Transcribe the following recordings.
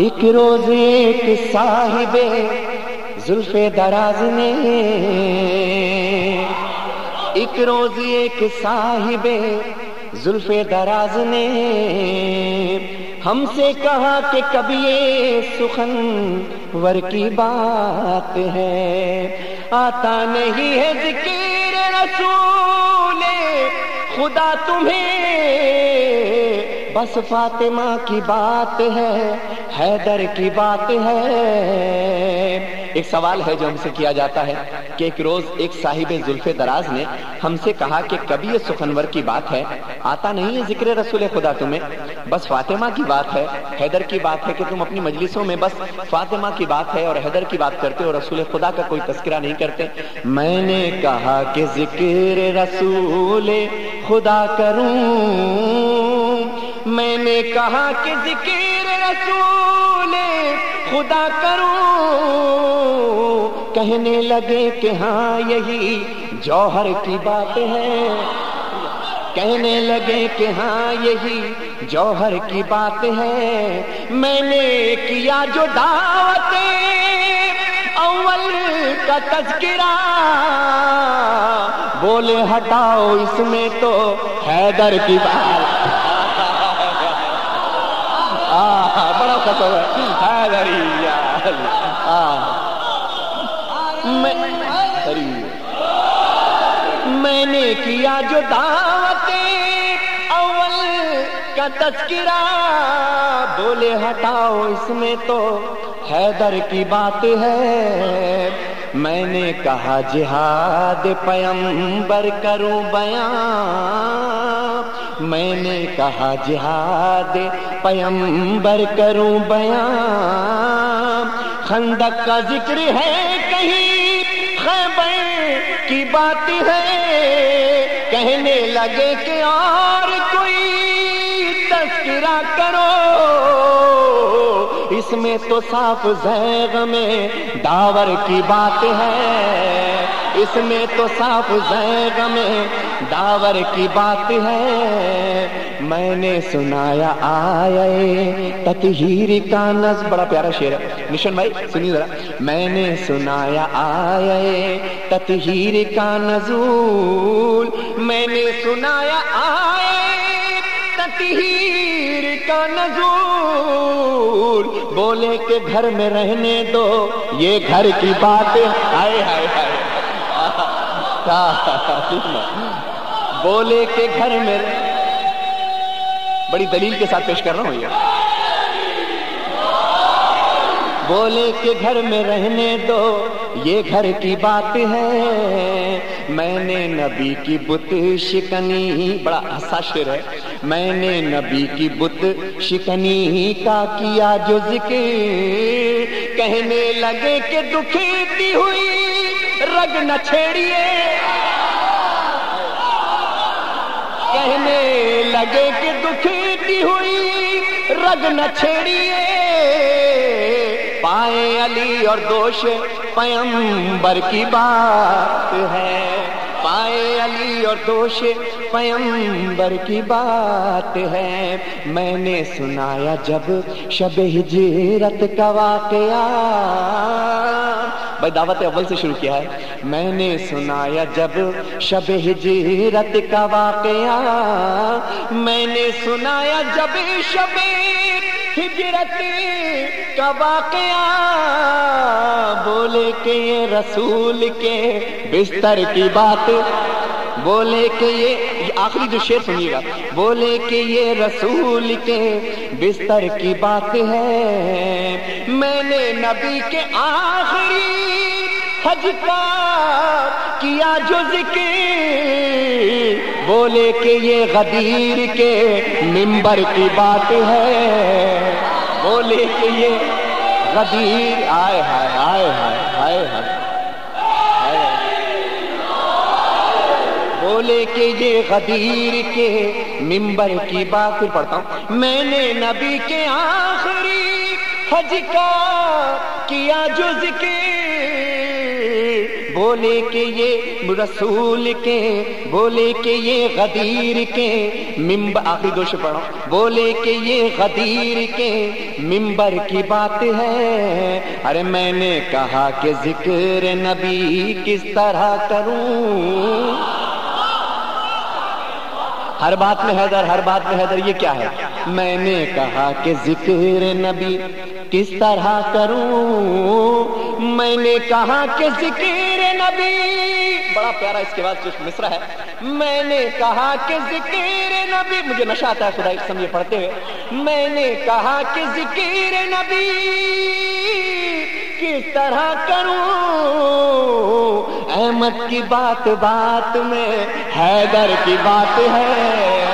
ایک روز ایک صاحب زلف دراز نے ایک روز ایک صاحب زلف دراز نے ہم سے کہا کہ کبھی یہ سخن ور کی بات ہے۔ آتا نہیں ہے ذکر رسول، خدا تمہیں بس فاطمہ کی بات ہے، حیدر کی بات ہے۔ ایک سوال ہے جو ہم سے کیا جاتا ہے کہ ایک روز ایک صاحب زلف دراز نے ہم سے کہا کہ کبھی یہ سخنور کی بات ہے، آتا نہیں ہے ذکر رسول خدا تمہیں۔ بس فاطمہ کی بات ہے، حیدر کی بات ہے کہ تم اپنی مجلسوں میں بس فاطمہ کی بات ہے اور حیدر کی بات کرتے اور رسول خدا کا کوئی تذکرہ نہیں کرتے۔ میں نے کہا کہ ذکر رسول خدا کروں۔ میں نے کہا کہ ذکر رسول خدا کروں۔ کہنے لگے کہ ہاں یہی جوہر کی بات ہے۔ کہنے لگے کہ ہاں یہی جوہر کی بات ہے۔ میں نے کیا جو دعوت اول کا تذکرہ۔ بولے، ہٹاؤ اس میں تو حیدر کی بات۔ میں نے کیا جو دعوت اول کا تذکرہ بولے ہٹاؤ اس میں تو حیدر کی بات ہے میں نے کہا جہاد پیمبر کروں بیان میں نے کہا جہاد پیمبر کروں بیان۔ خندق کا ذکر ہے کہیں، خیبر کی بات ہے۔ کہنے لگے کہ اور کوئی تذکرہ کرو۔ اس میں تو صاف زیغ میں داور کی بات ہے۔ اس میں تو صاف زیغ میں داور کی بات ہے۔ میں نے سنایا آئے تطہیر کا نز بڑا پیارا شعر ہے۔ نشن بھائی، سنیے ذرا۔ میں نے سنایا آئے تطہیر کا نزول۔ میں نے سنایا آئے تطہیر کا نزول۔ بولے کہ گھر میں رہنے دو، یہ گھر کی بات آئے ہائے ہائے۔ بولے کہ گھر میں بڑی دلیل کے ساتھ پیش کر رہا ہوں یہ۔ بولے کہ گھر میں رہنے دو، یہ گھر کی بات ہے۔ میں نے نبی کی بت شکنی، بڑا حساس شعر ہے۔ میں نے نبی کی بت شکنی کا کیا جو ذکر کہنے لگے کہ دکھتی ہوئی۔ رگ نہ چھیڑیے۔ کہنے لگے کہ دکھتی ہوئی، رگ نہ چھیڑیے۔ پائے علی اور دوش پیمبر کی بات ہے۔ پائے علی اور دوش پیمبر کی بات ہے۔ میں نے سنایا جب شب ہجرت کا واقعہ۔ بھائی دعوت اول سے شروع کیا ہے۔ میں نے سنایا جب شب ہجرت کا واقعہ۔ میں نے سنایا جب شب ہجرت کا واقعہ۔ بولے کہ یہ رسول کے بستر کی بات، بولے کہ یہ آخری جو شعر سنیے گا۔ بولے کہ یہ رسول کے بستر کی بات ہے۔ میں نے نبی کے آخری حج کا کیا جو ذکر۔ بولے کہ یہ غدیر کے ممبر کی بات ہے۔ بولے کہ یہ غدیر۔ آئے ہائے آئے ہائے ہائے ہائے۔ بولے کہ یہ غدیر کے ممبر کی بات پھر پڑھتا ہوں۔ میں نے نبی کے آخری حج کا کیا جو ذکر، بولے کہ یہ رسول کے، بولے کہ یہ غدیر کے ممب آخری دوش پڑھو بولے کہ یہ غدیر کے ممبر کی بات ہے۔ ارے میں نے کہا کہ ذکر نبی کس طرح کروں؟ ہر بات میں حیدر، ہر بات میں حیدر، یہ کیا ہے؟ میں نے کہا کہ ذکر نبی کس طرح کروں؟ میں نے کہا کہ ذکر نبی بڑا پیارا اس کے بعد مصرا ہے۔ میں نے کہا کہ ذکر نبی، مجھے نشہ آتا ہے خدا سمجھے پڑھتے ہوئے۔ میں نے کہا کہ ذکر نبی کس طرح کروں؟ احمد کی بات بات میں حیدر کی بات ہے۔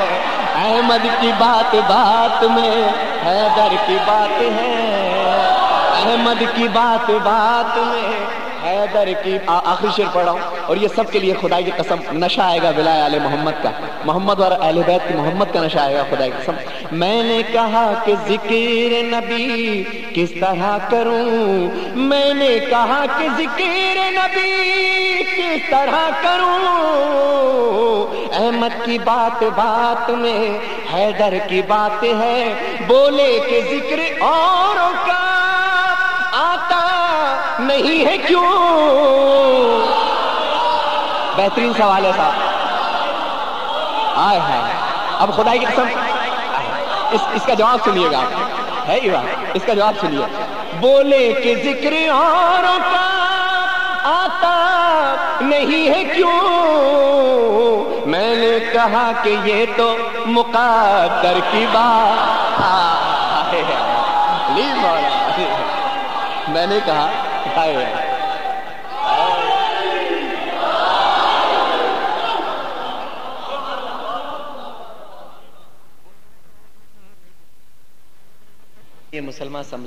احمد کی بات بات میں حیدر کی بات ہے۔ احمد کی بات بات میں حیدر کی آخری شیر پڑھا ہوں۔ اور یہ سب کے لیے خدا کی قسم، نشہ آئے گا بلا علیہ محمد کا۔ محمد اور اہل بیت کی محمد کا نشہ آئے گا خدا کی قسم۔ میں نے کہا کہ ذکر نبی کس طرح کروں؟ میں نے کہا کہ ذکر نبی کس طرح کروں؟ احمد کی بات بات میں حیدر کی بات ہے۔ بولے کہ ذکر اور کا نہیں ہے کیوں بہترین سوال ہے صاحب آئے ہے اب خدائی کی قسم اس اس کا جواب سنیے گا ہے ہی بات اس کا جواب سنیے بولے کہ ذکر اوروں کا آتا نہیں ہے کیوں میں نے کہا کہ یہ تو مقدر کی بات میں نے کہا یہ مسلمان سمجھ